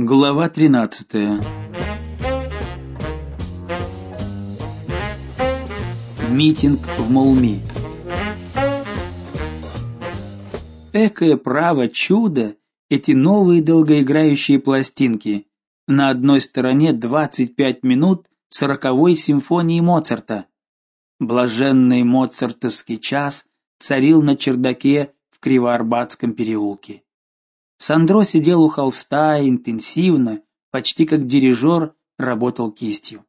Глава 13. Митинг в Молми. Экое право чудо эти новые долгоиграющие пластинки. На одной стороне 25 минут сороковой симфонии Моцарта. Блаженный моцартовский час царил на чердаке в Кривоарбатском переулке. Сандро сидел у холста интенсивно, почти как дирижер, работал кистью.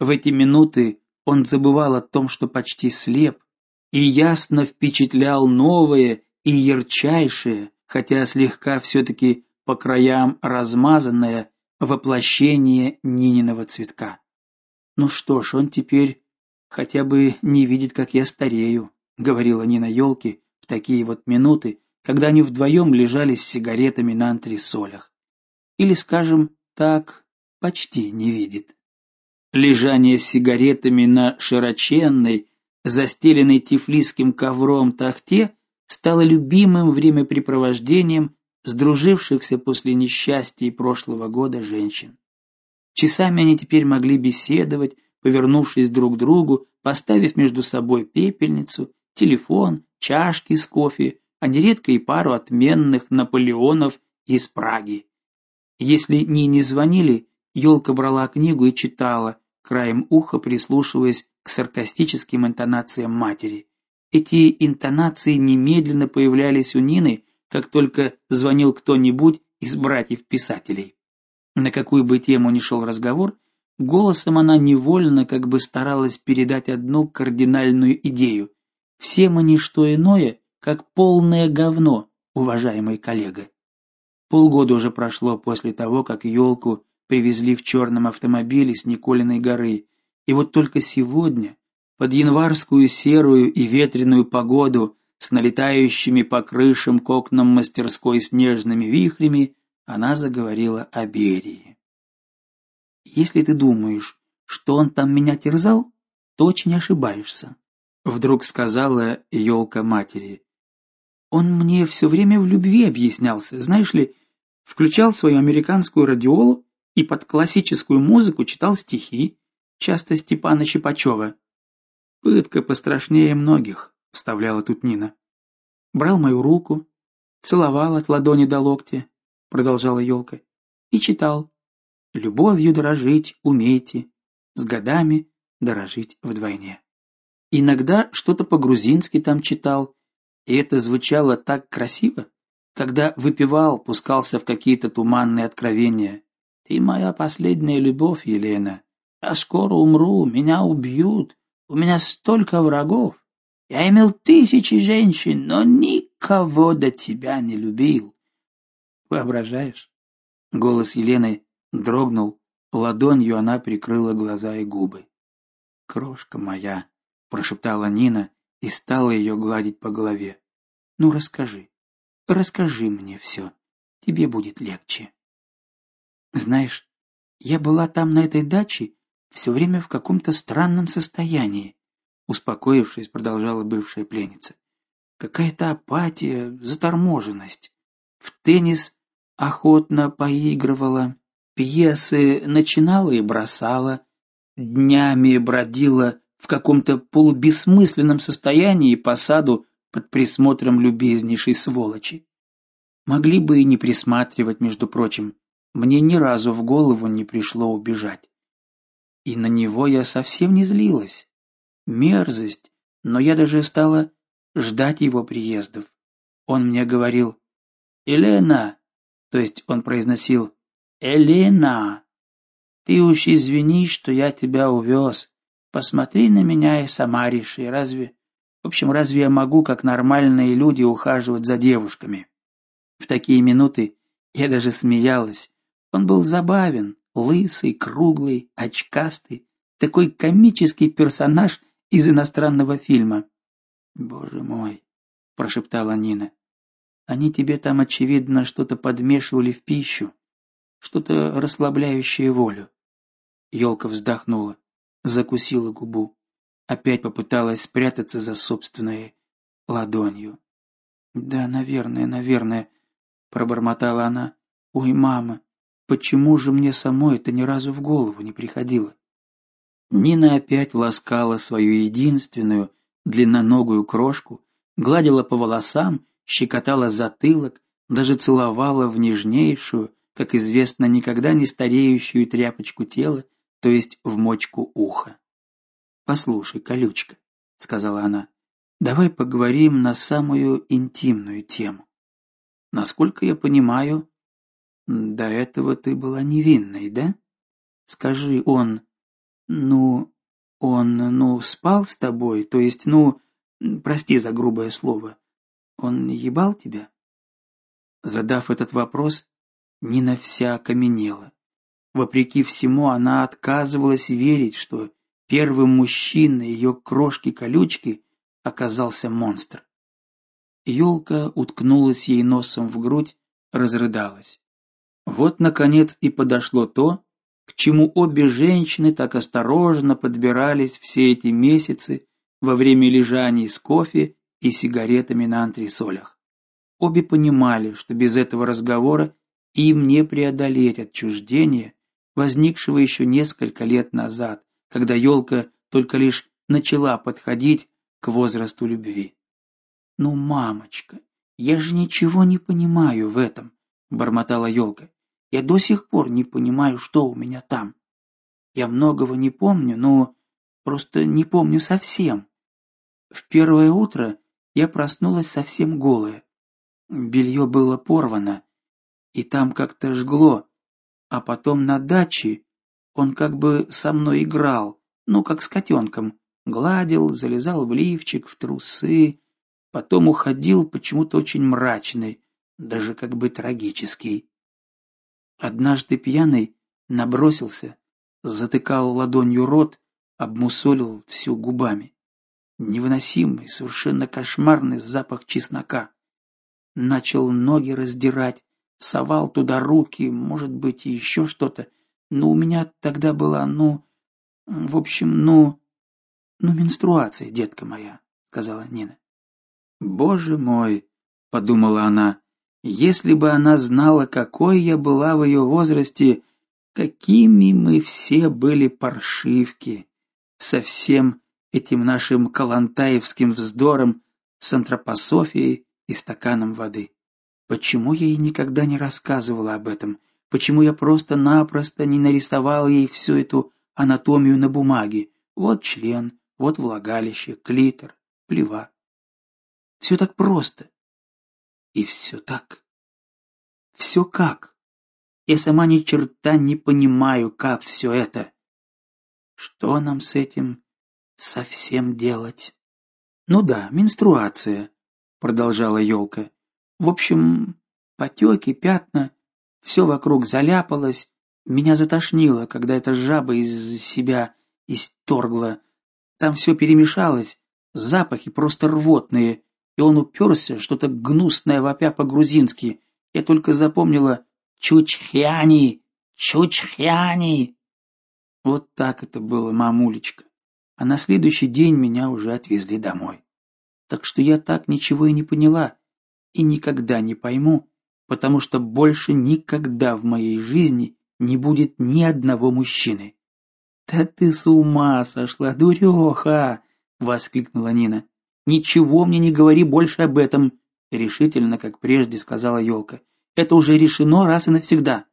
В эти минуты он забывал о том, что почти слеп, и ясно впечатлял новое и ярчайшее, хотя слегка все таки по краям размазанное воплощение Нининого цветка. Ну что ж, он теперь хотя бы не видит, как я старею, говорила Нина Ёлке в такие вот минуты, когда они вдвоем лежали с сигаретами на антресолях. Или, скажем так, почти не видит. Лежание с сигаретами на широченной, застеленной тифлисским ковром тахте стало любимым времяпрепровождением сдружившихся после несчастья прошлого года женщин. Часами они теперь могли беседовать, повернувшись друг к другу, поставив между собой пепельницу, телефон, чашки с кофе а нередко и пару отменных Наполеонов из Праги. Если ни не звонили, Ёлка брала книгу и читала, краем уха прислушиваясь к саркастическим интонациям матери. Эти интонации немедленно появлялись у Нины, как только звонил кто-нибудь из братьев-писателей. На какую бы тему ни шел разговор, голосом она невольно как бы старалась передать одну кардинальную идею. Все мы не что иное, как полное говно, уважаемый коллега. Полгода уже прошло после того, как елку привезли в черном автомобиле с Николиной горы, и вот только сегодня, под январскую серую и ветреную погоду, с налетающими по крышам к окнам мастерской снежными вихрями, она заговорила о Берии. Если ты думаешь, что он там меня терзал, то очень ошибаешься, вдруг сказала елка матери. Он мне все время в любви объяснялся, знаешь ли, включал свою американскую радиолу и под классическую музыку читал стихи, часто Степана Щипачева. Пытка пострашнее многих, вставляла тут Нина. Брал мою руку, целовал от ладони до локтя, продолжала елка, и читал: "Любовью дорожить умейте, с годами дорожить вдвойне". Иногда что-то по-грузински там читал, и это звучало так красиво, когда выпивал, пускался в какие-то туманные откровения. Ты моя последняя любовь, Елена. Я скоро умру, меня убьют. У меня столько врагов. Я имел тысячи женщин, но никого до тебя не любил. Воображаешь? Голос Елены дрогнул, ладонью она прикрыла глаза и губы. Крошка моя, прошептала Нина и стала ее гладить по голове. Ну расскажи. Расскажи мне все. Тебе будет легче. Знаешь, я была там на этой даче все время в каком-то странном состоянии, успокоившись, продолжала бывшая пленница. Какая-то апатия, заторможенность. В теннис охотно поигрывала, пьесы начинала и бросала, днями бродила в каком-то полубессмысленном состоянии по саду под присмотром любезнейшей сволочи. Могли бы и не присматривать, между прочим. Мне ни разу в голову не пришло убежать. И на него я совсем не злилась. Мерзость, но я даже стала ждать его приездов. Он мне говорил: "Елена", то есть он произносил: "Елена, ты уж извини, что я тебя увез. Посмотри на меня и сама реши, разве в общем, разве я могу, как нормальные люди, ухаживать за девушками? В такие минуты я даже смеялась. Он был забавен, лысый, круглый, очкастый, такой комический персонаж из иностранного фильма. Боже мой, прошептала Нина. Они тебе там очевидно что-то подмешивали в пищу, что-то расслабляющее волю. Ёлка вздохнула, закусила губу опять попыталась спрятаться за собственной ладонью. "Да, наверное, наверное", пробормотала она. "Ой, мама, Почему же мне самой это ни разу в голову не приходило? Нина опять ласкала свою единственную длинноногую крошку, гладила по волосам, щекотала затылок, даже целовала в нежнейшую, как известно, никогда не стареющую тряпочку тела, то есть в мочку уха. Послушай, колючка, сказала она. Давай поговорим на самую интимную тему. Насколько я понимаю, до этого ты была невинной, да? Скажи, он ну, он, ну, спал с тобой, то есть, ну, прости за грубое слово. Он ебал тебя? Задав этот вопрос, Нина вся окаменела. Вопреки всему, она отказывалась верить, что первым мужчиной ее крошки-колючки оказался монстр. Ёлка уткнулась ей носом в грудь, разрыдалась. Вот наконец и подошло то, к чему обе женщины так осторожно подбирались все эти месяцы во время лежаний с кофе и сигаретами на антресолях. Обе понимали, что без этого разговора им не преодолеть отчуждение, возникшего еще несколько лет назад, когда елка только лишь начала подходить к возрасту любви. Ну, мамочка, я же ничего не понимаю в этом, бормотала елка. Я до сих пор не понимаю, что у меня там. Я многого не помню, но просто не помню совсем. В первое утро я проснулась совсем голая. Белье было порвано, и там как-то жгло. А потом на даче он как бы со мной играл, ну, как с котенком. Гладил, залезал в лифчик, в трусы, потом уходил почему-то очень мрачный, даже как бы трагический. Однажды пьяный набросился, затыкал ладонью рот, обмусолил всю губами. Невыносимый, совершенно кошмарный запах чеснока. Начал ноги раздирать, совал туда руки, может быть, и еще что-то. Но у меня тогда была, ну, в общем, ну, ну менструация, детка моя, сказала Нина. Боже мой, подумала она. Если бы она знала, какой я была в ее возрасте, какими мы все были паршивки, со всем этим нашим калантаевским вздором с антропософией и стаканом воды. Почему я ей никогда не рассказывала об этом? Почему я просто-напросто не нарисовала ей всю эту анатомию на бумаге? Вот член, вот влагалище, клитор, плева. Все так просто. И все так. Все как? Я сама ни черта не понимаю, как все это. Что нам с этим совсем делать? Ну да, менструация, продолжала елка. В общем, потеки, пятна, все вокруг заляпалось, меня затошнило, когда эта жаба из себя исторгла. Там все перемешалось, запахи просто рвотные и он уперся, что-то гнусное вопя по-грузински. Я только запомнила «Чучхяни! Чучхяни!» Вот так это было, мамулечка. А на следующий день меня уже отвезли домой. Так что я так ничего и не поняла и никогда не пойму, потому что больше никогда в моей жизни не будет ни одного мужчины. Да ты с ума сошла, дуреха! воскликнула Нина. Ничего мне не говори больше об этом, решительно, как прежде сказала Ёлка. Это уже решено раз и навсегда.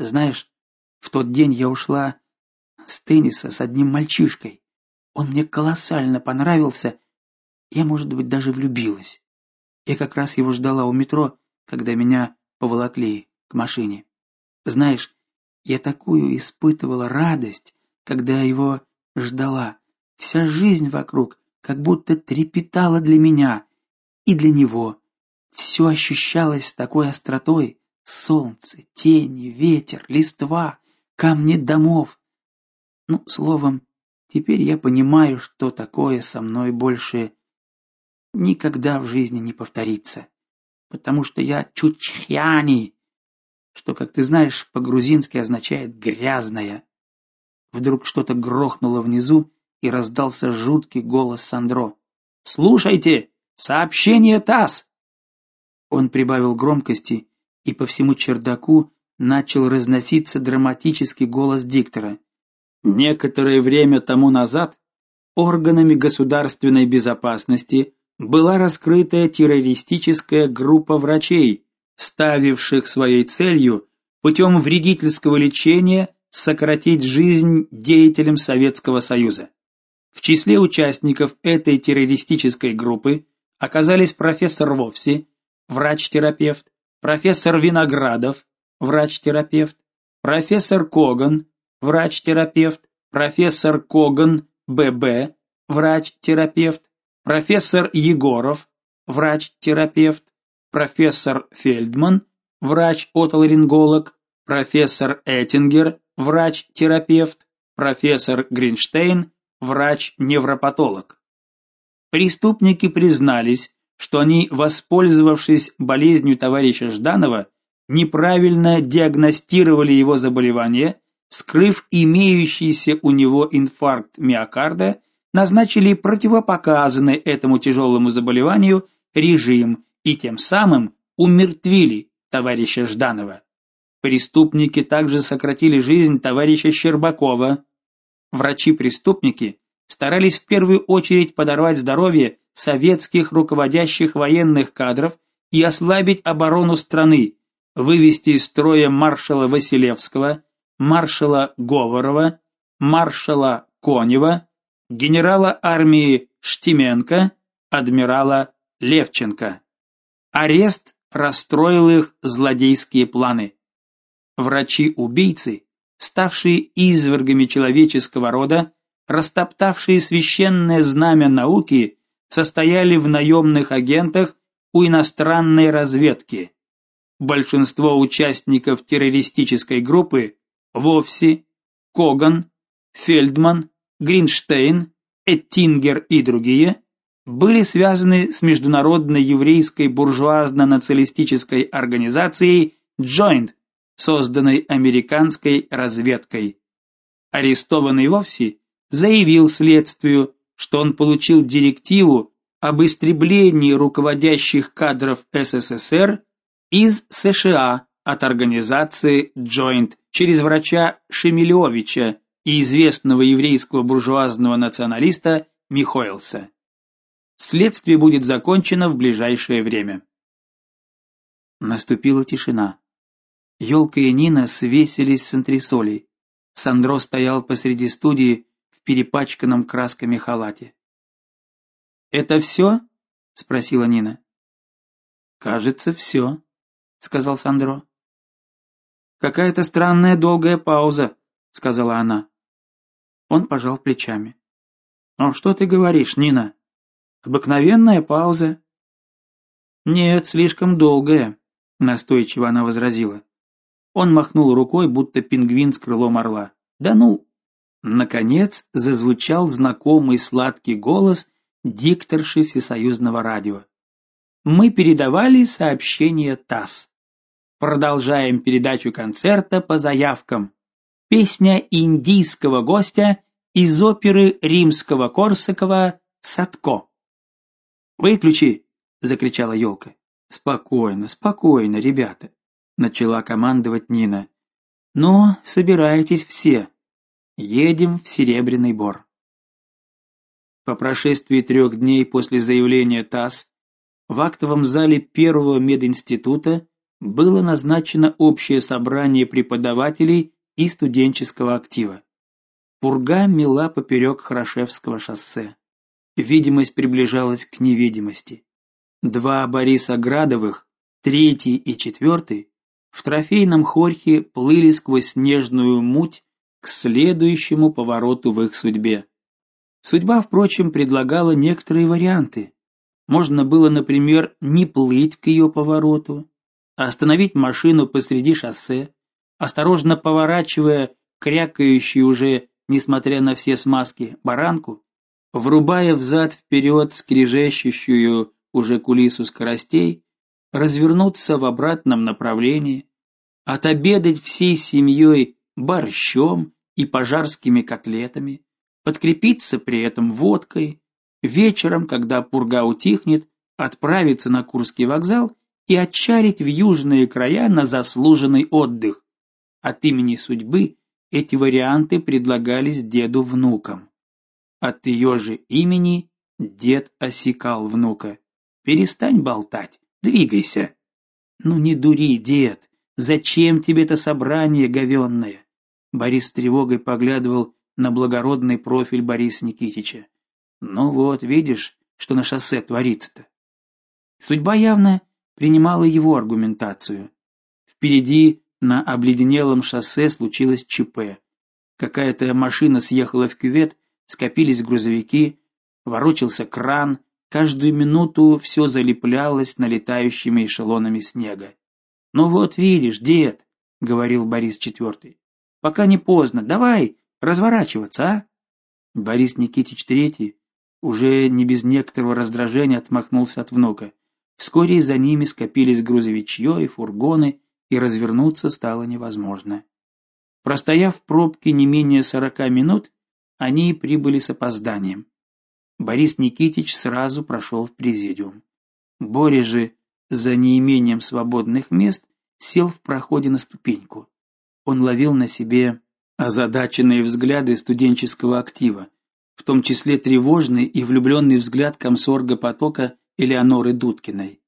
Знаешь, в тот день я ушла с тенниса с одним мальчишкой. Он мне колоссально понравился. Я, может быть, даже влюбилась. Я как раз его ждала у метро, когда меня поволокли к машине. Знаешь, я такую испытывала радость, когда его ждала. Вся жизнь вокруг как будто трепетало для меня и для него. Все ощущалось с такой остротой: солнце, тени, ветер, листва, камни домов. Ну, словом, теперь я понимаю, что такое со мной больше никогда в жизни не повторится, потому что я чучхяни, что, как ты знаешь, по-грузински означает грязная. Вдруг что-то грохнуло внизу, и раздался жуткий голос Сандро. Слушайте, сообщение ТАСС. Он прибавил громкости, и по всему чердаку начал разноситься драматический голос диктора. Некоторое время тому назад органами государственной безопасности была раскрыта террористическая группа врачей, ставивших своей целью путем вредительского лечения сократить жизнь деятелям Советского Союза. В числе участников этой террористической группы оказались профессор Вовси, врач-терапевт, профессор Виноградов, врач-терапевт, профессор Коган, врач-терапевт, профессор Коган ББ, врач-терапевт, профессор Егоров, врач-терапевт, профессор Фельдман, врач-отоларинголог, профессор Эттингер, врач-терапевт, профессор Гринштейн, врач-невропатолог. Преступники признались, что они, воспользовавшись болезнью товарища Жданова, неправильно диагностировали его заболевание, скрыв имеющийся у него инфаркт миокарда, назначили противопоказанный этому тяжелому заболеванию режим и тем самым умертвили товарища Жданова. Преступники также сократили жизнь товарища Щербакова. Врачи-преступники старались в первую очередь подорвать здоровье советских руководящих военных кадров и ослабить оборону страны, вывести из строя маршала Василевского, маршала Говорова, маршала Конева, генерала армии Штименко, адмирала Левченко. Арест расстроил их злодейские планы. Врачи-убийцы, ставшие извергами человеческого рода, растоптавшие священное знамя науки, состояли в наемных агентах у иностранной разведки. Большинство участников террористической группы Вовси, Коган, Фельдман, Гринштейн, Эттингер и другие были связаны с международной еврейской буржуазно-националистической организацией Joint, созданной американской разведкой. Арестованный Вовси заявил следствию, что он получил директиву об истреблении руководящих кадров СССР из США от организации Joint через врача Шемилевича и известного еврейского буржуазного националиста Михоэлса. Следствие будет закончено в ближайшее время. Наступила тишина. Ёлка и Нина свесились с антресолей. Сандро стоял посреди студии в перепачканном красками халате. "Это все?» — спросила Нина. "Кажется, все», — сказал Сандро. "Какая-то странная долгая пауза", сказала она. Он пожал плечами. "Ну что ты говоришь, Нина?" Обыкновенная пауза. Нет, слишком долгая, настойчиво она возразила. Он махнул рукой, будто пингвин с крылом орла. Да ну. Наконец зазвучал знакомый сладкий голос дикторши Всесоюзного радио. Мы передавали сообщение ТАСС. Продолжаем передачу концерта по заявкам. Песня индийского гостя из оперы римского Корсакова Садко. Выключи, закричала Ёлка. Спокойно, спокойно, ребята, начала командовать Нина. Ну, собирайтесь все. Едем в Серебряный Бор. По прошествии трех дней после заявления ТАСС в актовом зале первого мединститута было назначено общее собрание преподавателей и студенческого актива. Пурга мела поперек Хорошевского шоссе. Видимость приближалась к невидимости. Два Бориса Градовых, третий и четвертый, в трофейном хорьке плыли сквозь снежную муть к следующему повороту в их судьбе. Судьба, впрочем, предлагала некоторые варианты. Можно было, например, не плыть к ее повороту, а остановить машину посреди шоссе, осторожно поворачивая крякающую уже, несмотря на все смазки, баранку, врубая взад вперед скрежещущую уже кулису скоростей, развернуться в обратном направлении, отобедать всей семьей борщом и пожарскими котлетами, подкрепиться при этом водкой, вечером, когда пурга утихнет, отправиться на Курский вокзал и отчалить в южные края на заслуженный отдых, От имени судьбы эти варианты предлагались деду внукам. От ее же имени дед осекал внука. Перестань болтать, двигайся. Ну не дури, дед. Зачем тебе это собрание говенное? Борис с тревогой поглядывал на благородный профиль Бориса Никитича. Ну вот, видишь, что на шоссе творится-то. Судьба явно принимала его аргументацию. Впереди на обледенелом шоссе случилось ЧП. Какая-то машина съехала в кювет, скопились грузовики, ворочался кран, каждую минуту все залеплялось налетающими эшелонами снега. "Ну вот видишь, дед", говорил Борис IV. "Пока не поздно, давай разворачиваться, а?" Борис Никитич III уже не без некоторого раздражения отмахнулся от внука. Вскоре за ними скопились грузовичье и фургоны, и развернуться стало невозможно. Простояв в пробке не менее сорока минут, они прибыли с опозданием. Борис Никитич сразу прошел в президиум. Боря же, за неимением свободных мест, сел в проходе на ступеньку. Он ловил на себе озадаченные взгляды студенческого актива, в том числе тревожный и влюбленный взгляд комсорга потока Элеоноры Дудкиной.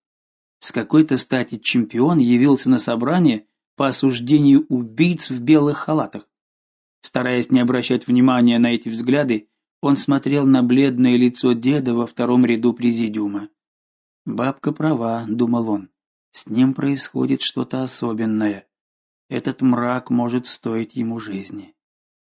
С какой-то стати чемпион явился на собрание по осуждению убийц в белых халатах. Стараясь не обращать внимания на эти взгляды, он смотрел на бледное лицо деда во втором ряду президиума. Бабка права, думал он. С ним происходит что-то особенное. Этот мрак может стоить ему жизни.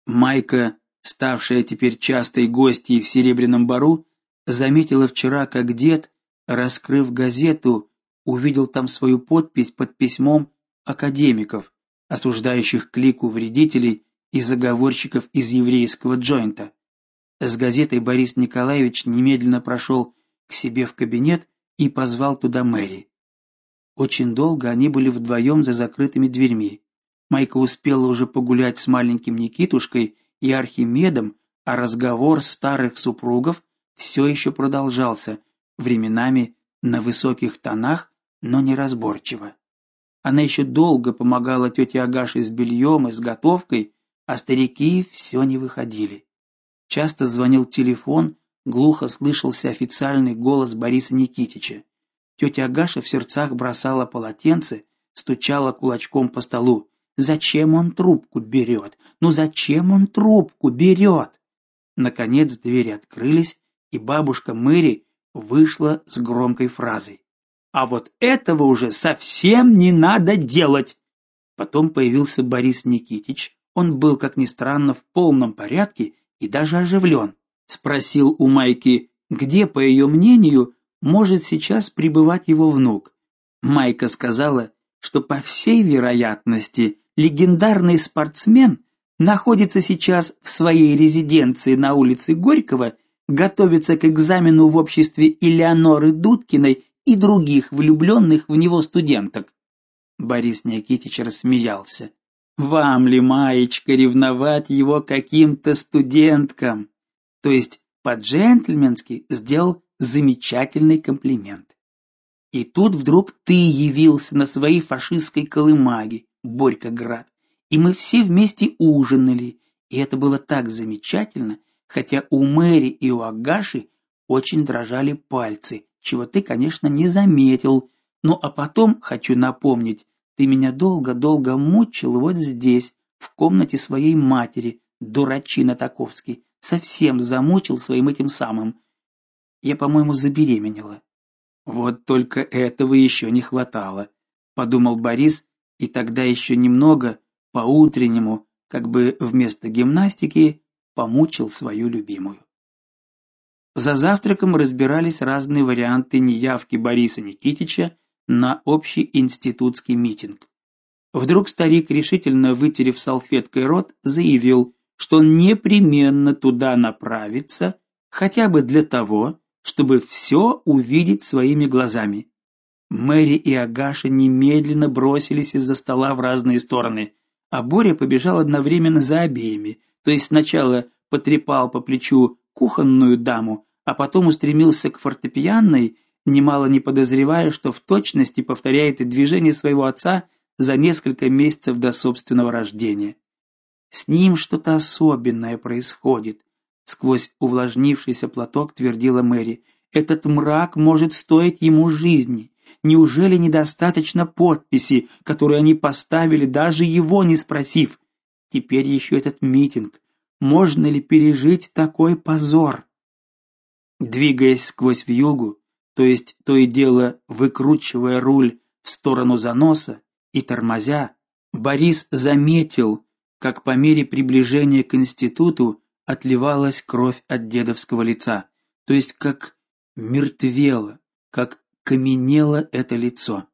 Майка, ставшая теперь частой гостьей в Серебряном бару, заметила вчера, как дед Раскрыв газету, увидел там свою подпись под письмом академиков, осуждающих клику вредителей и заговорщиков из еврейского джойнта. С газетой Борис Николаевич немедленно прошел к себе в кабинет и позвал туда Мэри. Очень долго они были вдвоем за закрытыми дверьми. Майка успела уже погулять с маленьким Никитушкой и Архимедом, а разговор старых супругов все еще продолжался, временами на высоких тонах, но неразборчиво. Она еще долго помогала тете Агаше с бельем и с готовкой, а старики все не выходили. Часто звонил телефон, глухо слышался официальный голос Бориса Никитича. Тетя Агаша в сердцах бросала полотенце, стучала кулачком по столу. Зачем он трубку берет? Ну зачем он трубку берет?» Наконец двери открылись, и бабушка Мэри вышла с громкой фразой: "А вот этого уже совсем не надо делать". Потом появился Борис Никитич. Он был, как ни странно, в полном порядке и даже оживлен. Спросил у Майки, где, по ее мнению, может сейчас пребывать его внук. Майка сказала, что по всей вероятности легендарный спортсмен находится сейчас в своей резиденции на улице Горького готовится к экзамену в обществе Элеоноры Дудкиной и других влюбленных в него студенток. Борис Никитич рассмеялся. Вам ли, маечка, ревновать его каким-то студенткам? То есть по-джентльменски сделал замечательный комплимент. И тут вдруг ты явился на своей фашистской колымаге, Борька Град, и мы все вместе ужинали, и это было так замечательно, хотя у Мэри и у Агаши очень дрожали пальцы, чего ты, конечно, не заметил. Ну а потом, хочу напомнить, ты меня долго-долго мучил вот здесь, в комнате своей матери, дурачина таковский, совсем замучил своим этим самым. Я, по-моему, забеременела. Вот только этого еще не хватало, подумал Борис, и тогда еще немного по-утреннему, как бы вместо гимнастики, помучил свою любимую. За завтраком разбирались разные варианты неявки Бориса Никитича на общий институтский митинг. Вдруг старик, решительно вытерев салфеткой рот, заявил, что он непременно туда направится, хотя бы для того, чтобы все увидеть своими глазами. Мэри и Агаша немедленно бросились из-за стола в разные стороны, а Боря побежал одновременно за обеими, то есть сначала потрепал по плечу кухонную даму, а потом устремился к фортепианной, немало не подозревая, что в точности повторяет и движение своего отца, за несколько месяцев до собственного рождения. С ним что-то особенное происходит, сквозь увлажнившийся платок твердила Мэри. Этот мрак может стоить ему жизни. Неужели недостаточно подписи, которую они поставили, даже его не спросив? Теперь еще этот митинг. Можно ли пережить такой позор? Двигаясь сквозь вьюгу, то есть то и дело выкручивая руль в сторону заноса и тормозя, Борис заметил, как по мере приближения к институту отливалась кровь от дедовского лица, то есть как мертвело, как каменело это лицо.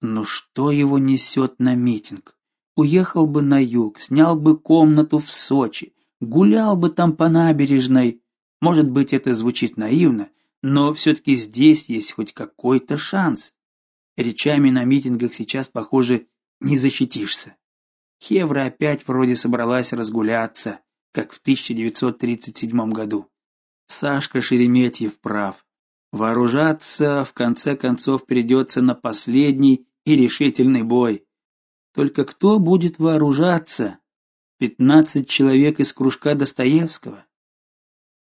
Но что его несет на митинг? Уехал бы на юг, снял бы комнату в Сочи, гулял бы там по набережной. Может быть, это звучит наивно, но все таки здесь есть хоть какой-то шанс. Речами на митингах сейчас, похоже, не защитишься. Хевра опять вроде собралась разгуляться, как в 1937 году. Сашка Шереметьев прав. Вооружаться в конце концов придется на последний и решительный бой. Только кто будет вооружаться? Пятнадцать человек из кружка Достоевского.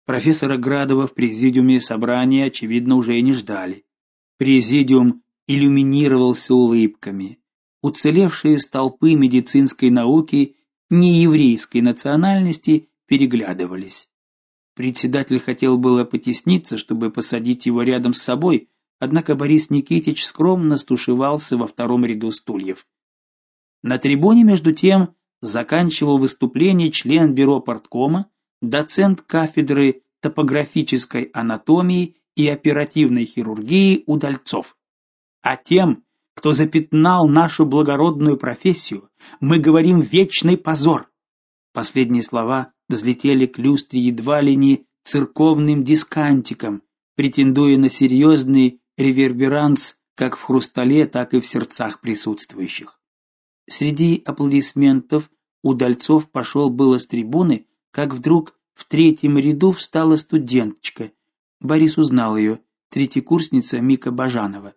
Профессора Градова в президиуме собрания очевидно уже и не ждали. Президиум иллюминировался улыбками. Уцелевшие столпы медицинской науки нееврейской национальности переглядывались. Председатель хотел было потесниться, чтобы посадить его рядом с собой, однако Борис Никитич скромно стушевался во втором ряду стульев. На трибуне между тем заканчивал выступление член бюро порткома, доцент кафедры топографической анатомии и оперативной хирургии Удальцов. А тем, кто запятнал нашу благородную профессию, мы говорим вечный позор. Последние слова взлетели к люстре едва ли не церковным дискантиком, претендуя на серьезный реверберанс как в хрустале, так и в сердцах присутствующих. Среди аплодисментов удальцов пошел было с трибуны, как вдруг в третьем ряду встала студенточка. Борис узнал ее, третьекурсница Мика Бажанова.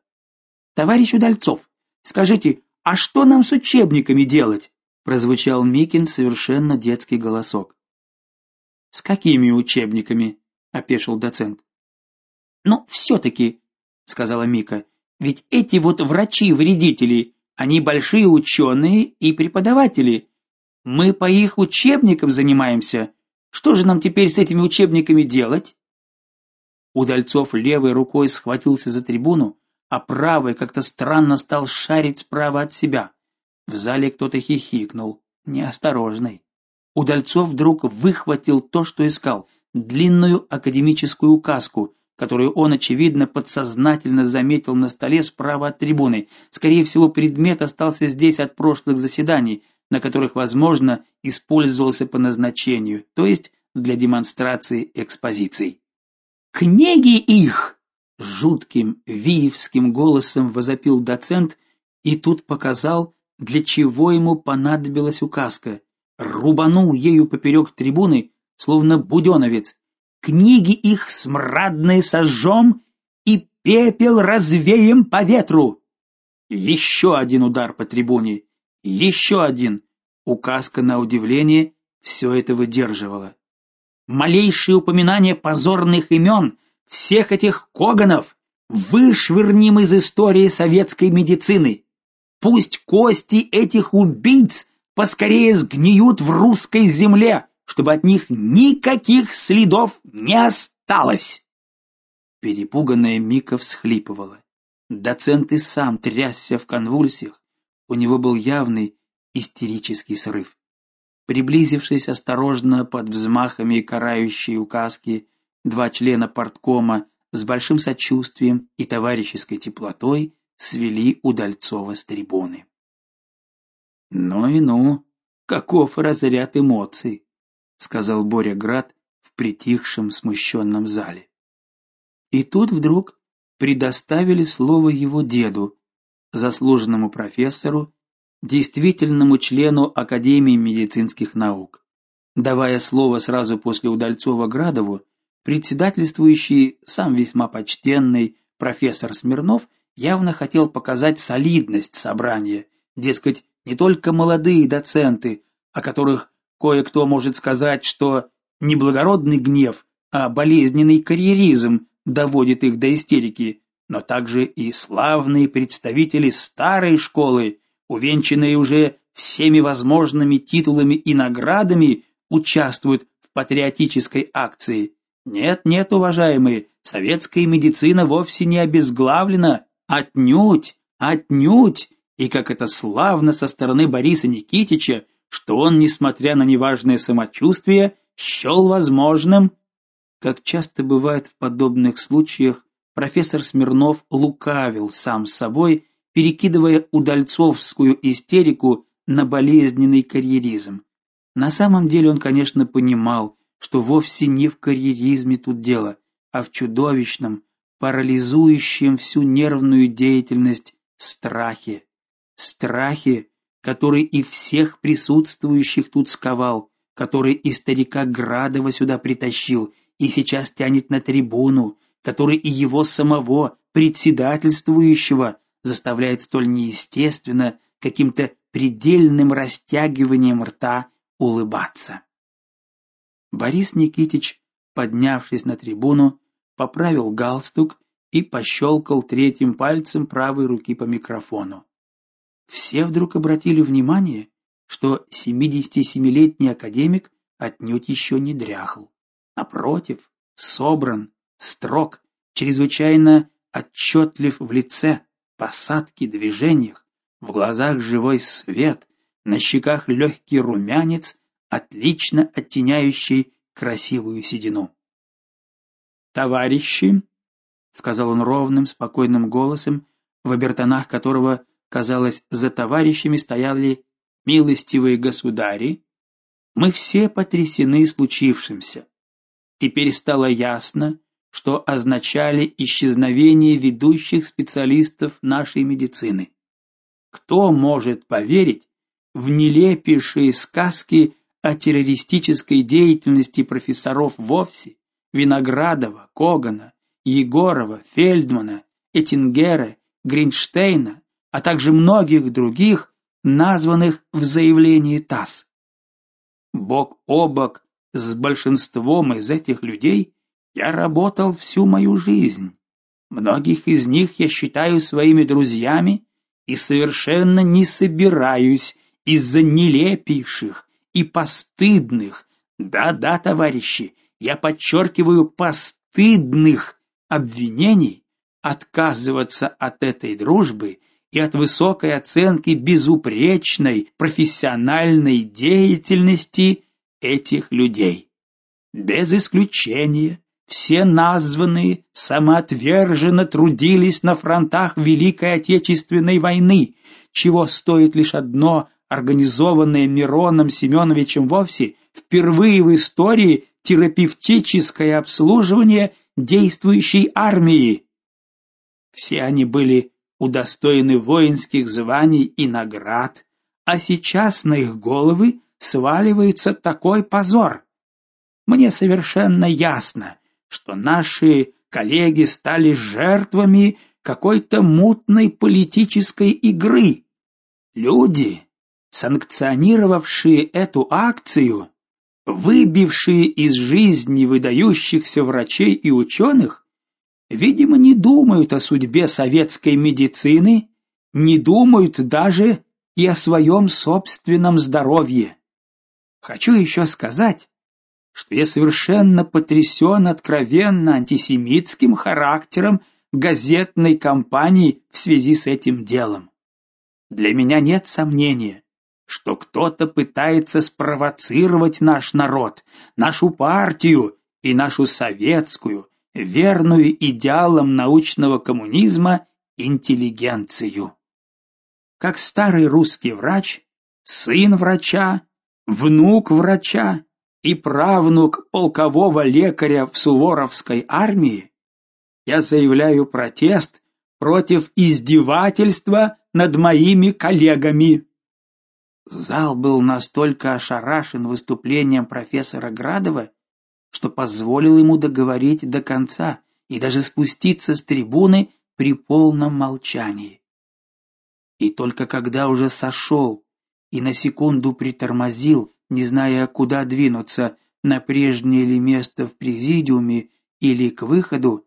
Товарищ Удальцов, скажите, а что нам с учебниками делать? прозвучал Микин совершенно детский голосок. С какими учебниками? опешил доцент. Ну, все таки сказала Мика. Ведь эти вот врачи-вредители, они большие ученые и преподаватели. Мы по их учебникам занимаемся. Что же нам теперь с этими учебниками делать? Удальцов левой рукой схватился за трибуну, а правой как-то странно стал шарить справа от себя. В зале кто-то хихикнул, неосторожный. Удальцов вдруг выхватил то, что искал длинную академическую указку, которую он очевидно подсознательно заметил на столе справа от трибуны. Скорее всего, предмет остался здесь от прошлых заседаний, на которых, возможно, использовался по назначению, то есть для демонстрации экспозиций. Книги их жутким виевским голосом возопил доцент и тут показал, для чего ему понадобилась указка рубанул ею поперек трибуны, словно буденовец. Книги их смрадные сожжем и пепел развеем по ветру. Еще один удар по трибуне, еще один. Указка на удивление все это выдерживала. Малейшее упоминание позорных имен всех этих коганов вышвырнем из истории советской медицины. Пусть кости этих убийц поскорее сгниют в русской земле, чтобы от них никаких следов не осталось. Перепуганная Мика всхлипывала. Доцент и сам трясся в конвульсиях. У него был явный истерический срыв. Приблизившись осторожно под взмахами карающей указки, два члена порткома с большим сочувствием и товарищеской теплотой свели Удальцова с трибуны. Ну и ну, каков разряд эмоций, сказал Боря Град в притихшем смущенном зале. И тут вдруг предоставили слово его деду, заслуженному профессору, действительному члену Академии медицинских наук. Давая слово сразу после Удальцова Градову, председательствующий, сам весьма почтенный профессор Смирнов явно хотел показать солидность собрания Дескать, не только молодые доценты, о которых кое-кто может сказать, что не благородный гнев, а болезненный карьеризм доводит их до истерики, но также и славные представители старой школы, увенчанные уже всеми возможными титулами и наградами, участвуют в патриотической акции. Нет, нет, уважаемые, советская медицина вовсе не обезглавлена, отнюдь, отнюдь, и как это славно со стороны Бориса Никитича, что он, несмотря на неважное самочувствие, счел возможным, как часто бывает в подобных случаях, профессор Смирнов лукавил сам с собой, перекидывая удальцовскую истерику на болезненный карьеризм. На самом деле он, конечно, понимал, что вовсе не в карьеризме тут дело, а в чудовищном, парализующем всю нервную деятельность страхе. Страхе, который и всех присутствующих тут сковал, который и старика Градова сюда притащил и сейчас тянет на трибуну, который и его самого, председательствующего, заставляет столь неестественно каким-то предельным растягиванием рта улыбаться. Борис Никитич, поднявшись на трибуну, поправил галстук и пощелкал третьим пальцем правой руки по микрофону. Все вдруг обратили внимание, что 77-летний академик отнюдь еще не дряхл. Напротив, собран, строг, чрезвычайно отчетлив в лице, посадке, движениях, в глазах живой свет, на щеках легкий румянец, отлично оттеняющий красивую седину. Товарищи, сказал он ровным, спокойным голосом, в обертонах которого Казалось, за товарищами стояли милостивые государи. Мы все потрясены случившимся. Теперь стало ясно, что означали исчезновение ведущих специалистов нашей медицины. Кто может поверить в нелепейшие сказки о террористической деятельности профессоров вовсе, Виноградова, Когана, Егорова, Фельдмана, Эттингера, Гринштейна, а также многих других, названных в заявлении ТАСС. Бок о бок с большинством из этих людей я работал всю мою жизнь. Многих из них я считаю своими друзьями и совершенно не собираюсь из-за нелепейших и постыдных, да-да, товарищи, я подчеркиваю, постыдных обвинений отказываться от этой дружбы и от высокой оценки безупречной профессиональной деятельности этих людей. Без исключения все названные самоотверженно трудились на фронтах Великой Отечественной войны, чего стоит лишь одно организованное Мироном Семеновичем вовсе впервые в истории терапевтическое обслуживание действующей армии. Все они были удостоены воинских званий и наград, а сейчас на их головы сваливается такой позор. Мне совершенно ясно, что наши коллеги стали жертвами какой-то мутной политической игры. Люди, санкционировавшие эту акцию, выбившие из жизни выдающихся врачей и ученых, видимо, не думают о судьбе советской медицины, не думают даже и о своем собственном здоровье. Хочу еще сказать, что я совершенно потрясен откровенно антисемитским характером газетной кампании в связи с этим делом. Для меня нет сомнения, что кто-то пытается спровоцировать наш народ, нашу партию и нашу советскую, верную идеалам научного коммунизма интеллигенцию. Как старый русский врач, сын врача, внук врача и правнук полкового лекаря в Суворовской армии, я заявляю протест против издевательства над моими коллегами. Зал был настолько ошарашен выступлением профессора Градова, что позволил ему договорить до конца и даже спуститься с трибуны при полном молчании. И только когда уже сошел и на секунду притормозил, не зная, куда двинуться, на прежнее ли место в президиуме или к выходу,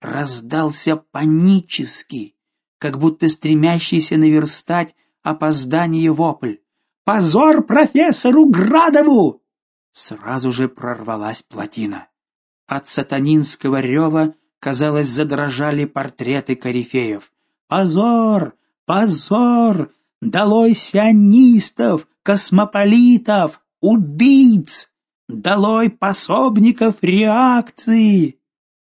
раздался панический, как будто стремящийся наверстать опоздание вопль. Позор профессору Градову! Сразу же прорвалась плотина. От сатанинского рева, казалось, задрожали портреты корифеев. Позор! Позор! Долой сионистов, космополитов, убийц! Долой пособников реакции!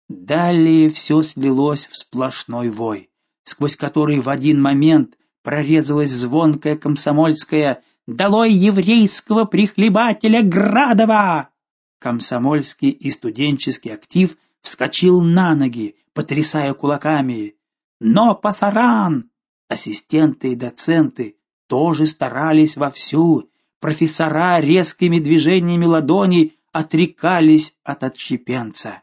Далее все слилось в сплошной вой, сквозь который в один момент прорезалась звонкая комсомольская «Долой еврейского прихлебателя Градова!» Комсомольский и студенческий актив вскочил на ноги, потрясая кулаками. «Но пасаран!» Ассистенты и доценты тоже старались вовсю. Профессора резкими движениями ладоней отрекались от отщепенца.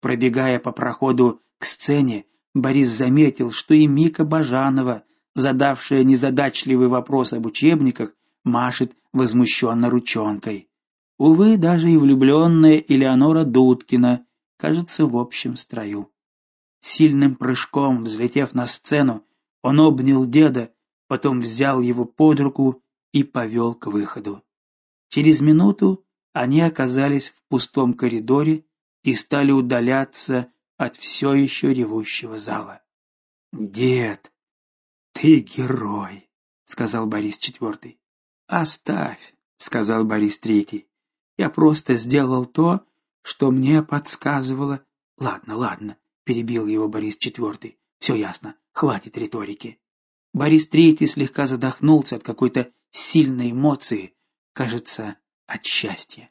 Пробегая по проходу к сцене, Борис заметил, что и Мика Бажанова, задавшая незадачливый вопрос об учебниках, машет возмущенно ручонкой. Увы, даже и влюбленная Элеонора Дудкина, кажется, в общем строю. Сильным прыжком взлетев на сцену, он обнял деда, потом взял его под руку и повел к выходу. Через минуту они оказались в пустом коридоре, и стали удаляться от все еще ревущего зала. Дед, ты герой, сказал Борис IV. Оставь, сказал Борис III. Я просто сделал то, что мне подсказывало. Ладно, ладно, перебил его Борис IV. Все ясно, хватит риторики. Борис III слегка задохнулся от какой-то сильной эмоции, кажется, от счастья.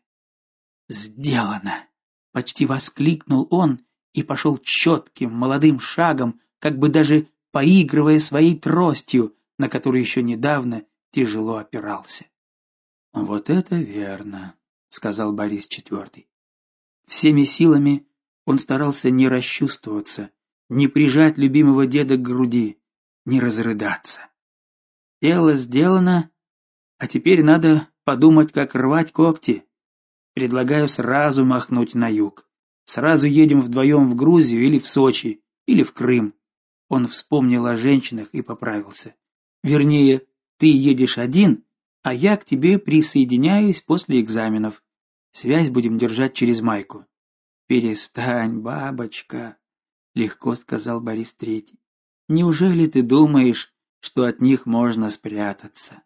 Сделано. Почти воскликнул он и пошел четким молодым шагом, как бы даже поигрывая своей тростью, на которую еще недавно тяжело опирался. Вот это верно, сказал Борис IV. Всеми силами он старался не расчувствоваться, не прижать любимого деда к груди, не разрыдаться. Дело сделано, а теперь надо подумать, как рвать когти. Предлагаю сразу махнуть на юг. Сразу едем вдвоем в Грузию или в Сочи, или в Крым. Он вспомнил о женщинах и поправился. Вернее, ты едешь один, а я к тебе присоединяюсь после экзаменов. Связь будем держать через майку. Перестань, бабочка, легко сказал Борис Третий. Неужели ты думаешь, что от них можно спрятаться?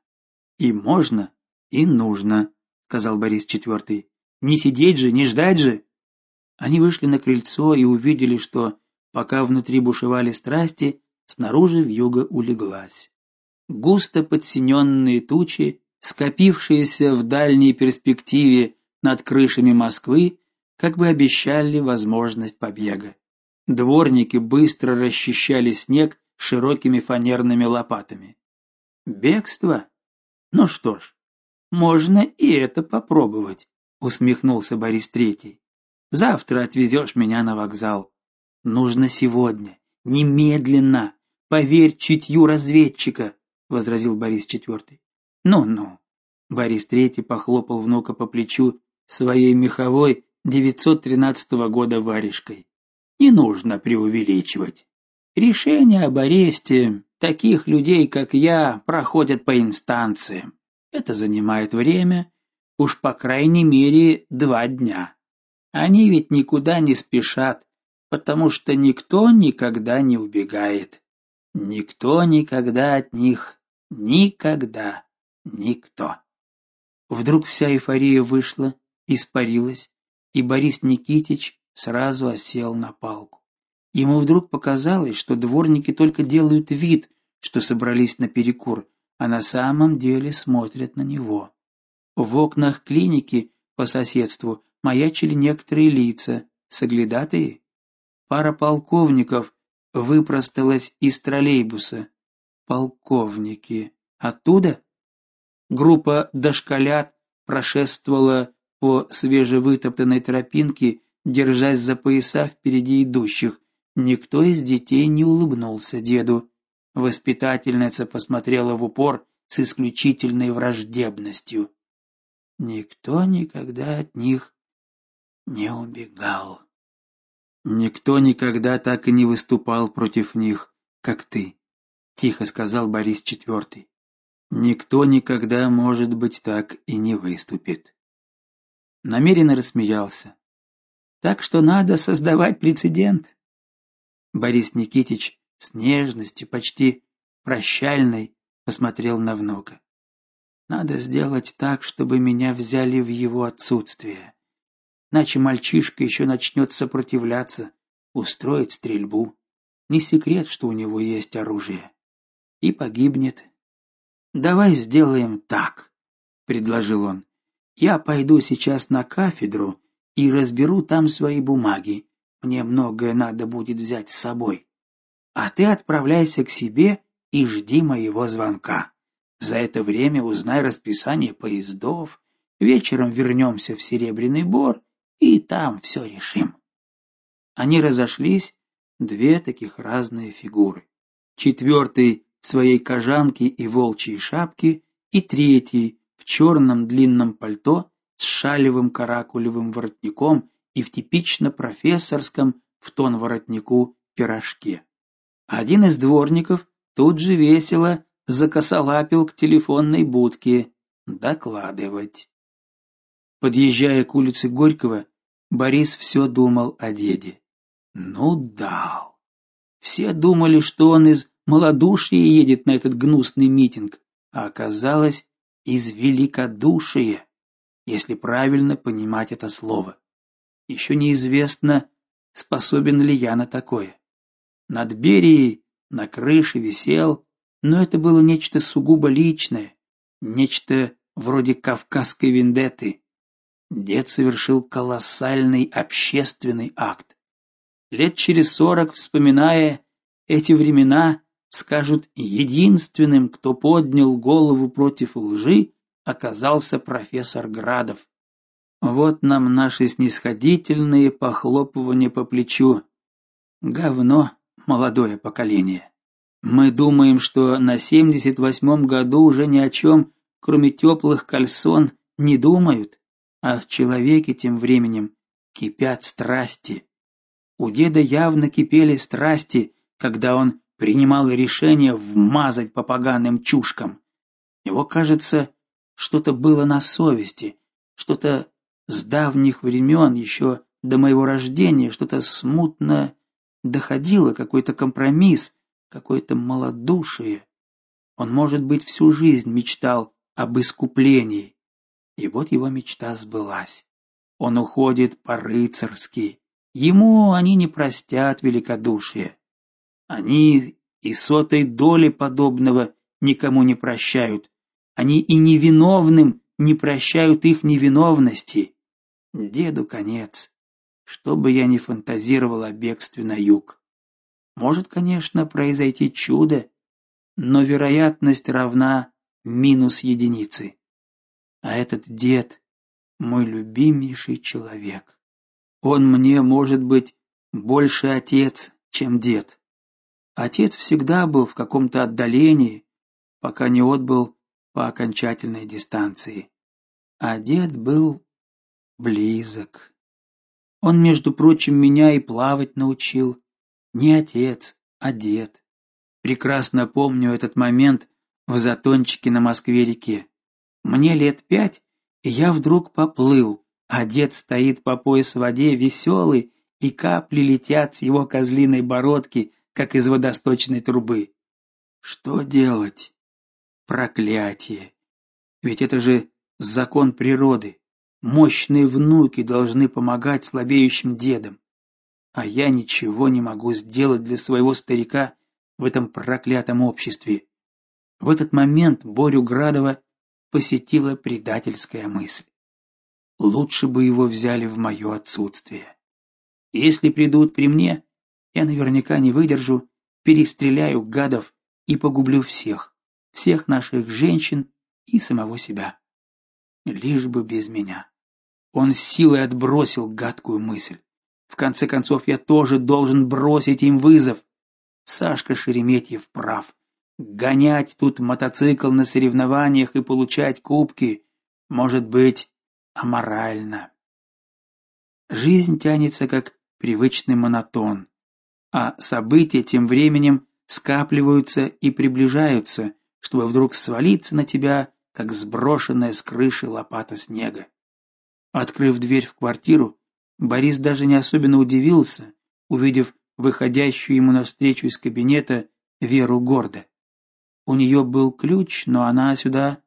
И можно, и нужно, сказал Борис Четвертый. Не сидеть же, не ждать же. Они вышли на крыльцо и увидели, что пока внутри бушевали страсти, снаружи вьюга улеглась. Густо подсиненные тучи, скопившиеся в дальней перспективе над крышами Москвы, как бы обещали возможность побега. Дворники быстро расчищали снег широкими фанерными лопатами. Бегство? Ну что ж, можно и это попробовать усмехнулся Борис Третий. Завтра отвезешь меня на вокзал. Нужно сегодня, немедленно. Поверь чутью разведчика, возразил Борис Четвертый. Ну-ну. Борис Третий похлопал внука по плечу своей меховой 913 года варежкой. Не нужно преувеличивать. Решение об аресте таких людей, как я, проходят по инстанциям. Это занимает время Уж по крайней мере два дня. Они ведь никуда не спешат, потому что никто никогда не убегает. Никто никогда от них, никогда, никто. Вдруг вся эйфория вышла, испарилась, и Борис Никитич сразу осел на палку. Ему вдруг показалось, что дворники только делают вид, что собрались на перекур, а на самом деле смотрят на него. В окнах клиники по соседству маячили некоторые лица, соглядатые. Пара полковников выпросталась из троллейбуса. Полковники. Оттуда? Группа дошколят прошествовала по свежевытоптанной тропинке, держась за пояса впереди идущих. Никто из детей не улыбнулся деду. Воспитательница посмотрела в упор с исключительной враждебностью. Никто никогда от них не убегал. Никто никогда так и не выступал против них, как ты, тихо сказал Борис IV. Никто никогда, может быть, так и не выступит. Намеренно рассмеялся. Так что надо создавать прецедент. Борис Никитич с нежностью, почти прощальной, посмотрел на внука. Надо сделать так, чтобы меня взяли в его отсутствие. Иначе мальчишка еще начнет сопротивляться, устроит стрельбу. Не секрет, что у него есть оружие. И погибнет. Давай сделаем так, предложил он. Я пойду сейчас на кафедру и разберу там свои бумаги. Мне многое надо будет взять с собой. А ты отправляйся к себе и жди моего звонка. За это время узнай расписание поездов. Вечером вернемся в Серебряный Бор и там все решим. Они разошлись, две таких разные фигуры. Четвертый в своей кожанке и волчьей шапке, и третий в черном длинном пальто с шалевым каракулевым воротником и в типично профессорском в тон воротнику пирожке. Один из дворников тут же весело закосолапил к телефонной будке докладывать. Подъезжая к улице Горького, Борис все думал о деде. Ну дал. Все думали, что он из малодушия едет на этот гнусный митинг, а оказалось из великодушия, если правильно понимать это слово. Еще неизвестно, способен ли я на такое. Над Берией на крыше висел, но это было нечто сугубо личное, нечто вроде кавказской вендетты. Дед совершил колоссальный общественный акт. Лет через сорок, вспоминая эти времена, скажут, единственным, кто поднял голову против лжи, оказался профессор Градов. Вот нам наши снисходительные похлопывания по плечу. Говно молодое поколение. Мы думаем, что на 78-м году уже ни о чем, кроме теплых кальсон, не думают, а в человеке тем временем кипят страсти. У деда явно кипели страсти, когда он принимал решение вмазать по поганым чушкам. Его, кажется, что-то было на совести, что-то с давних времен, еще до моего рождения, что-то смутно доходило, какой-то компромисс, какое-то малодушие. Он, может быть, всю жизнь мечтал об искуплении. И вот его мечта сбылась. Он уходит по-рыцарски. Ему они не простят великодушие. Они и сотой доли подобного никому не прощают. Они и невиновным не прощают их невиновности. Деду конец. Что бы я ни фантазировал о бегстве на юг. Может, конечно, произойти чудо, но вероятность равна минус единицы. А этот дед мой любимейший человек. Он мне, может быть, больше отец, чем дед. Отец всегда был в каком-то отдалении, пока не отбыл по окончательной дистанции. А дед был близок. Он, между прочим, меня и плавать научил. Не отец, а дед. Прекрасно помню этот момент в затончике на Москве-реке. Мне лет пять, и я вдруг поплыл, а дед стоит по пояс в воде, веселый, и капли летят с его козлиной бородки, как из водосточной трубы. Что делать? Проклятие! Ведь это же закон природы. Мощные внуки должны помогать слабеющим дедам. А я ничего не могу сделать для своего старика в этом проклятом обществе. В этот момент Борю Градова посетила предательская мысль. Лучше бы его взяли в мое отсутствие. Если придут при мне, я наверняка не выдержу, перестреляю гадов и погублю всех, всех наших женщин и самого себя. Лишь бы без меня. Он силой отбросил гадкую мысль. В конце концов, я тоже должен бросить им вызов. Сашка Шереметьев прав. Гонять тут мотоцикл на соревнованиях и получать кубки может быть аморально. Жизнь тянется как привычный монотон, а события тем временем скапливаются и приближаются, чтобы вдруг свалиться на тебя, как сброшенная с крыши лопата снега. Открыв дверь в квартиру, Борис даже не особенно удивился, увидев выходящую ему навстречу из кабинета Веру Гордо. У нее был ключ, но она сюда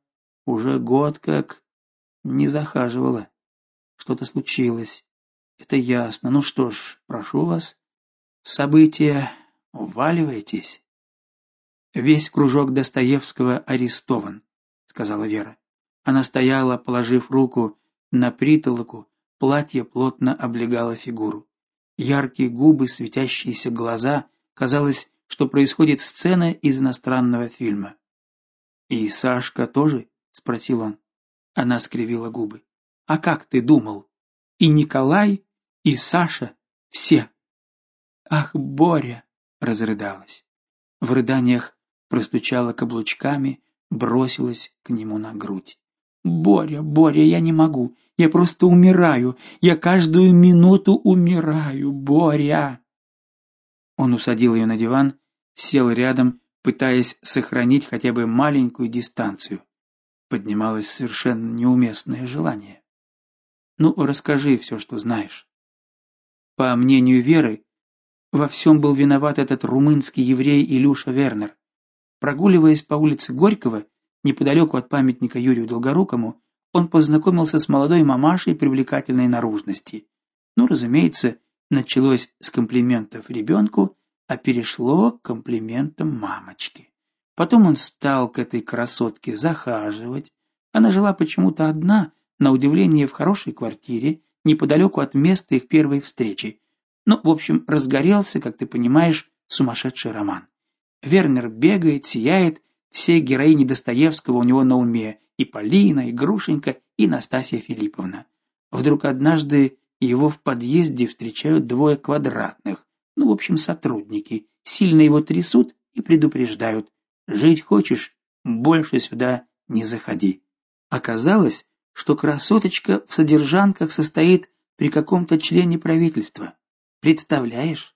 уже год как не захаживала. Что-то случилось. Это ясно. Ну что ж, прошу вас, события, уваливайтесь. Весь кружок Достоевского арестован, сказала Вера. Она стояла, положив руку на притолоку, платье плотно облегало фигуру. Яркие губы, светящиеся глаза, казалось, что происходит сцена из иностранного фильма. И Сашка тоже, спросил он. Она скривила губы. А как ты думал? И Николай, и Саша, все. Ах, Боря, разрыдалась. В рыданиях простучала каблучками, бросилась к нему на грудь. Боря, Боря, я не могу. Я просто умираю. Я каждую минуту умираю, Боря. Он усадил ее на диван, сел рядом, пытаясь сохранить хотя бы маленькую дистанцию. Поднималось совершенно неуместное желание. Ну, расскажи все, что знаешь. По мнению Веры, во всем был виноват этот румынский еврей Илюша Вернер. Прогуливаясь по улице Горького, неподалеку от памятника Юрию Долгорукому, он познакомился с молодой мамашей привлекательной наружности. Ну, разумеется, началось с комплиментов ребенку, а перешло к комплиментам мамочке. Потом он стал к этой красотке захаживать. Она жила почему-то одна, на удивление в хорошей квартире, неподалеку от места их первой встречи. Ну, в общем, разгорелся, как ты понимаешь, сумасшедший роман. Вернер бегает, сияет, все героини Достоевского у него на уме: и Полина, и Грушенька, и Настасья Филипповна. Вдруг однажды его в подъезде встречают двое квадратных, ну, в общем, сотрудники, сильно его трясут и предупреждают: "Жить хочешь, больше сюда не заходи". Оказалось, что красоточка в содержанках состоит при каком-то члене правительства. Представляешь?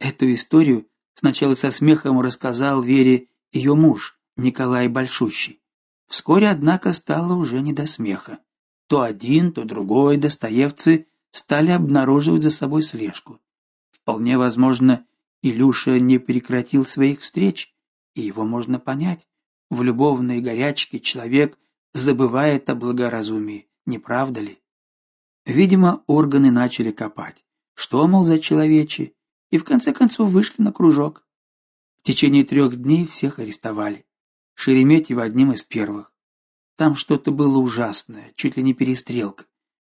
Эту историю сначала со смехом рассказал Вере ее муж, Николай Большущий. Вскоре, однако, стало уже не до смеха. То один, то другой достоевцы стали обнаруживать за собой слежку. Вполне возможно, Илюша не прекратил своих встреч, и его можно понять. В любовной горячке человек забывает о благоразумии, не правда ли? Видимо, органы начали копать. Что, мол, за человечи? И в конце концов вышли на кружок. В течение трех дней всех арестовали. Шереметьево одним из первых. Там что-то было ужасное, чуть ли не перестрелка.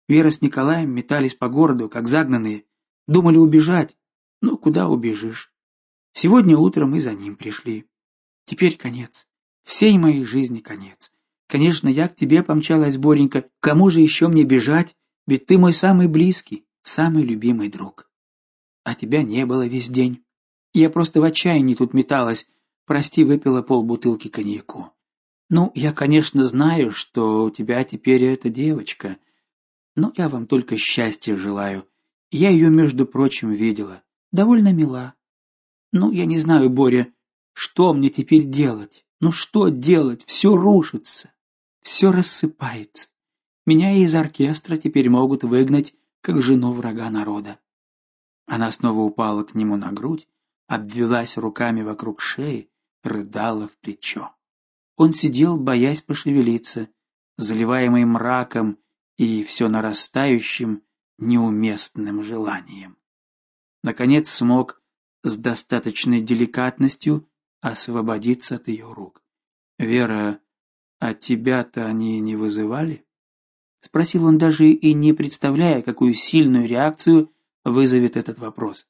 Вера с Николаем метались по городу, как загнанные, думали убежать. Ну куда убежишь? Сегодня утром мы за ним пришли. Теперь конец. Всей моей жизни конец. Конечно, я к тебе помчалась, Боренька. Кому же еще мне бежать? Ведь ты мой самый близкий, самый любимый друг. А тебя не было весь день. Я просто в отчаянии тут металась. Прости, выпила полбутылки коньяку. Ну, я, конечно, знаю, что у тебя теперь эта девочка, но я вам только счастья желаю. Я ее, между прочим, видела. Довольно мила. Ну, я не знаю, Боря, что мне теперь делать? Ну что делать? Все рушится. все рассыпается. Меня из оркестра теперь могут выгнать, как жену врага народа. Она снова упала к нему на грудь, обвелась руками вокруг шеи, рыдала в плечо. Он сидел, боясь пошевелиться, заливаемый мраком и все нарастающим неуместным желанием. Наконец смог с достаточной деликатностью освободиться от ее рук. Вера, а тебя-то они не вызывали? спросил он даже и не представляя, какую сильную реакцию вызовет этот вопрос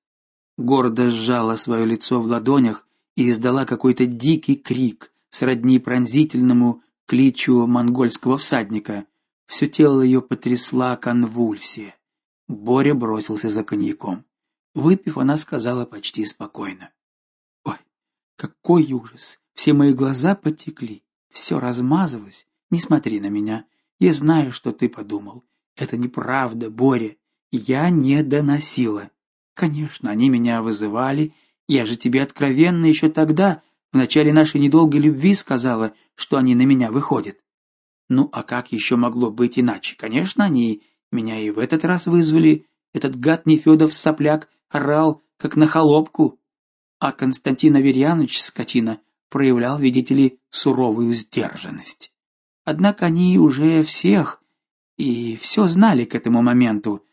гордо сжала свое лицо в ладонях и издала какой-то дикий крик, сродни пронзительному кличу монгольского всадника. Все тело ее потрясла конвульсия. Боря бросился за коньяком. Выпив, она сказала почти спокойно: "Ой, Какой ужас! Все мои глаза потекли, все размазалось. Не смотри на меня. Я знаю, что ты подумал. Это неправда, Боря. Я не доносила. Конечно, они меня вызывали. Я же тебе откровенно еще тогда, в начале нашей недолгой любви, сказала, что они на меня выходят. Ну, а как еще могло быть иначе? Конечно, они меня и в этот раз вызвали. Этот гад Нефедов сопляк орал, как на холопку. А Константин Аверьянович, скотина, проявлял, видите ли, суровую сдержанность. Однако они уже всех и все знали к этому моменту.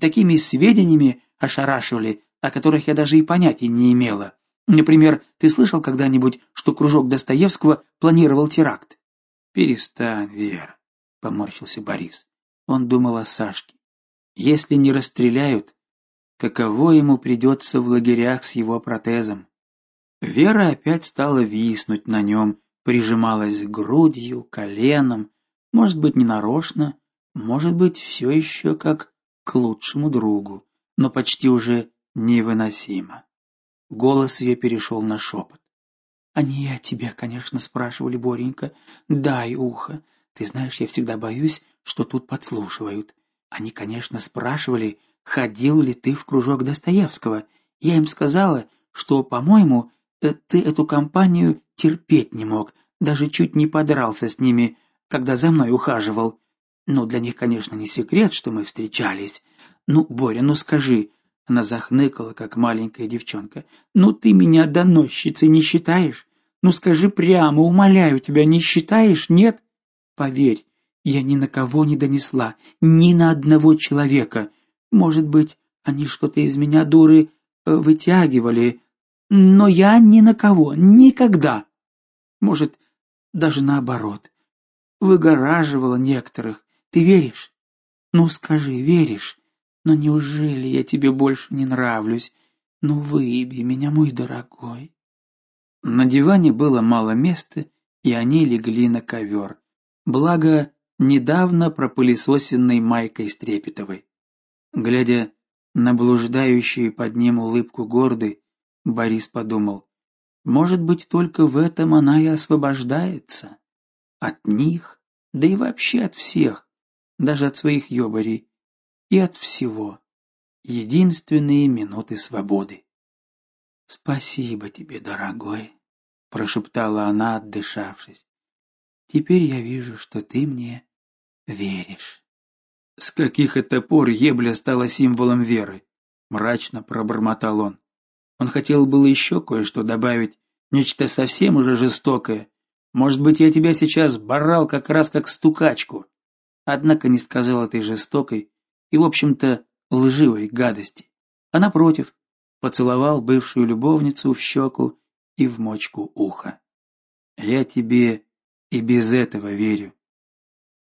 Такими сведениями ошарашивали, о которых я даже и понятия не имела. Например, ты слышал когда-нибудь, что кружок Достоевского планировал теракт? Перестань, Вера, поморщился Борис. Он думал о Сашке. Если не расстреляют, каково ему придется в лагерях с его протезом? Вера опять стала виснуть на нем, прижималась грудью, коленом, может быть, не нарочно, может быть, все еще как к лучшему другу, но почти уже невыносимо. Голос ее перешел на шепот. Они о тебе, конечно, спрашивали, Боренька. Дай ухо. Ты знаешь, я всегда боюсь, что тут подслушивают. Они, конечно, спрашивали, ходил ли ты в кружок Достоевского. Я им сказала, что, по-моему, э, ты эту компанию терпеть не мог, даже чуть не подрался с ними, когда за мной ухаживал. Ну, для них, конечно, не секрет, что мы встречались. Ну, Боря, ну скажи, она захныкала, как маленькая девчонка. Ну ты меня доносчицей не считаешь? Ну скажи прямо, умоляю тебя, не считаешь? Нет? Поверь, я ни на кого не донесла, ни на одного человека. Может быть, они что-то из меня дуры э, вытягивали, но я ни на кого никогда. Может, даже наоборот. Выгораживала некоторых. Ты веришь? Ну скажи, веришь? Но неужели я тебе больше не нравлюсь? Ну выеби меня, мой дорогой. На диване было мало места, и они легли на ковер. Благо, недавно пропылесосенной майкой Стрепетовой. Глядя на блуждающую под ним улыбку горды, Борис подумал: может быть, только в этом она и освобождается от них, да и вообще от всех, даже от своих ёбарей и от всего. Единственные минуты свободы. Спасибо тебе, дорогой, прошептала она, отдышавшись. Теперь я вижу, что ты мне веришь. С каких это пор ебля стала символом веры? мрачно пробормотал он. Он хотел было еще кое-что добавить, нечто совсем уже жестокое. Может быть, я тебя сейчас барал как раз как стукачку. Однако не сказал этой жестокой, и, в общем-то, лживой гадости, а напротив, поцеловал бывшую любовницу в щеку и в мочку уха. Я тебе и без этого верю.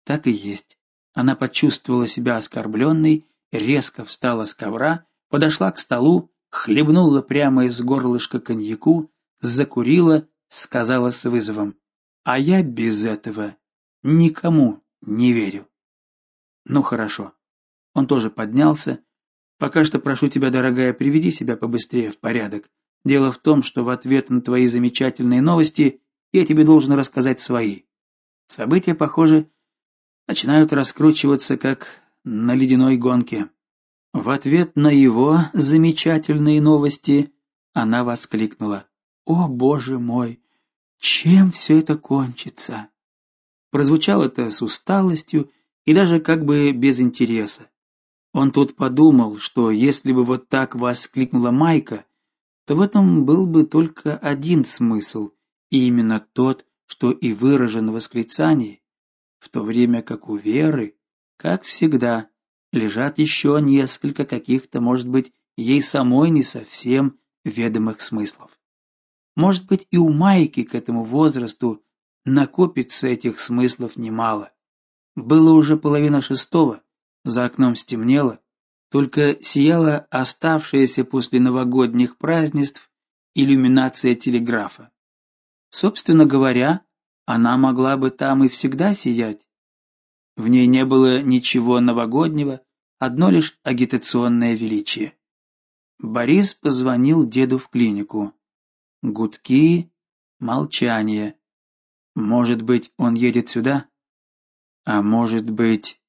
Так и есть. Она почувствовала себя оскорбленной, резко встала с ковра, подошла к столу, хлебнула прямо из горлышка коньяку, закурила, сказала с вызовом: "А я без этого никому не верю". Ну хорошо. Он тоже поднялся. Пока что прошу тебя, дорогая, приведи себя побыстрее в порядок. Дело в том, что в ответ на твои замечательные новости я тебе должен рассказать свои. События, похоже, начинают раскручиваться как на ледяной гонке. В ответ на его замечательные новости она воскликнула: "О, боже мой! Чем все это кончится?" Прозвучало это с усталостью и даже как бы без интереса. Он тут подумал, что если бы вот так воскликнула Майка, то в этом был бы только один смысл, и именно тот, что и выражен в восклицании, в то время как у Веры, как всегда, лежат еще несколько каких-то, может быть, ей самой не совсем ведомых смыслов. Может быть, и у Майки к этому возрасту накопится этих смыслов немало. Было уже половина шестого, за окном стемнело, только сияла оставшаяся после новогодних празднеств иллюминация телеграфа. Собственно говоря, она могла бы там и всегда сиять. В ней не было ничего новогоднего, одно лишь агитационное величие. Борис позвонил деду в клинику. Гудки, молчание. Может быть, он едет сюда? А может быть,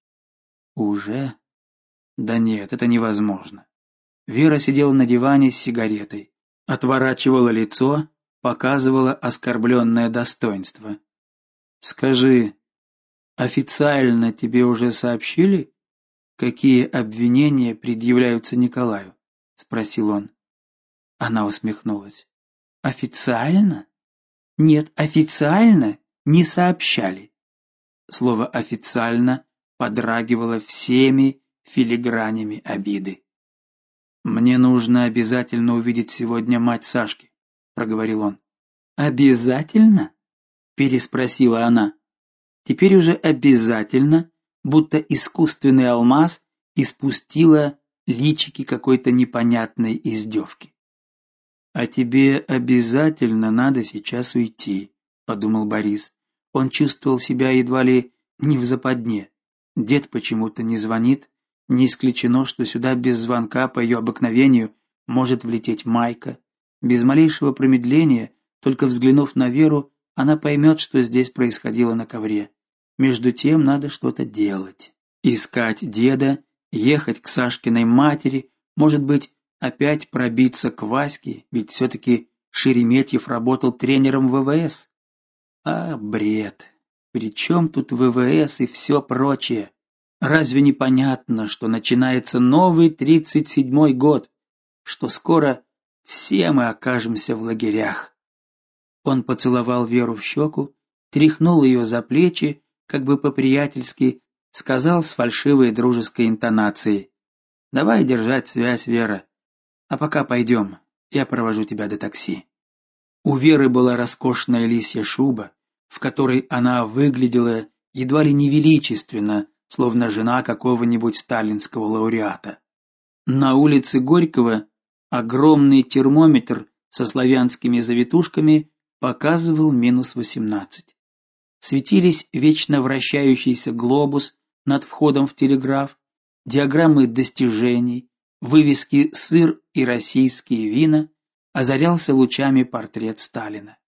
уже? Да нет, это невозможно. Вера сидела на диване с сигаретой, отворачивала лицо, показывала оскорбленное достоинство. Скажи, официально тебе уже сообщили, какие обвинения предъявляются Николаю? спросил он. Она усмехнулась. Официально? Нет, официально не сообщали. Слово официально подрагивало всеми филигранями обиды. Мне нужно обязательно увидеть сегодня мать Сашки, проговорил он. Обязательно? переспросила она. Теперь уже обязательно, будто искусственный алмаз испустила личики какой-то непонятной издевки. А тебе обязательно надо сейчас уйти, подумал Борис. Он чувствовал себя едва ли не в западне. Дед почему-то не звонит, не исключено, что сюда без звонка по ее обыкновению может влететь Майка. Без малейшего промедления, только взглянув на Веру, она поймет, что здесь происходило на ковре. Между тем надо что-то делать. Искать деда, ехать к Сашкиной матери, может быть, опять пробиться к Ваське, ведь все таки Шереметьев работал тренером ВВС. А бред. Причем тут ВВС и все прочее? Разве не понятно, что начинается новый тридцать седьмой год, что скоро все мы окажемся в лагерях? Он поцеловал Веру в щеку, тряхнул ее за плечи, как бы по-приятельски, сказал с фальшивой дружеской интонацией: "Давай держать связь, Вера. А пока пойдем, я провожу тебя до такси". У Веры была роскошная лисья шуба, в которой она выглядела едва ли не величественно, словно жена какого-нибудь сталинского лауреата. На улице Горького огромный термометр со славянскими завитушками показывал минус восемнадцать. Светились вечно вращающийся глобус над входом в телеграф, диаграммы достижений, вывески сыр и российские вина, озарялся лучами портрет Сталина.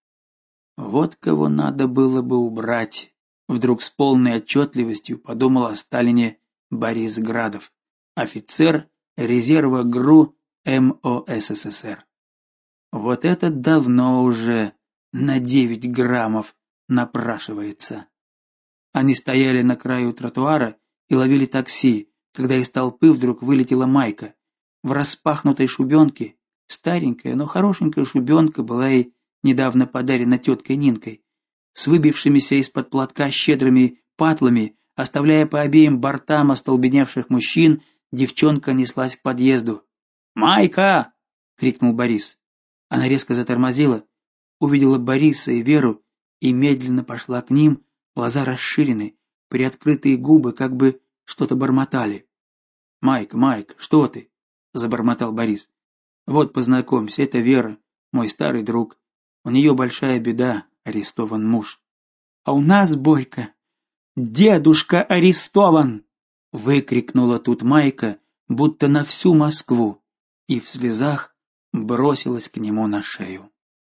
Вот кого надо было бы убрать Вдруг с полной отчетливостью подумал о Сталине Борис Градов, офицер резерва ГРУ МОССР. Вот это давно уже на 9 граммов напрашивается. Они стояли на краю тротуара и ловили такси, когда из толпы вдруг вылетела Майка. В распахнутой шубенке, старенькая, но хорошенькая шубенка была ей недавно подарена теткой Нинкой с выбившимися из-под платка щедрыми патлами, оставляя по обеим бортам остолбеневших мужчин, девчонка неслась к подъезду. "Майка!" крикнул Борис. Она резко затормозила, увидела Бориса и Веру и медленно пошла к ним, глаза расширены, приоткрытые губы как бы что-то бормотали. "Майк, Майк, что ты?" Забормотал Борис. "Вот познакомься, это Вера, мой старый друг. У нее большая беда, арестован муж. А у нас, Борька, дедушка арестован, выкрикнула тут Майка, будто на всю Москву, и в слезах бросилась к нему на шею.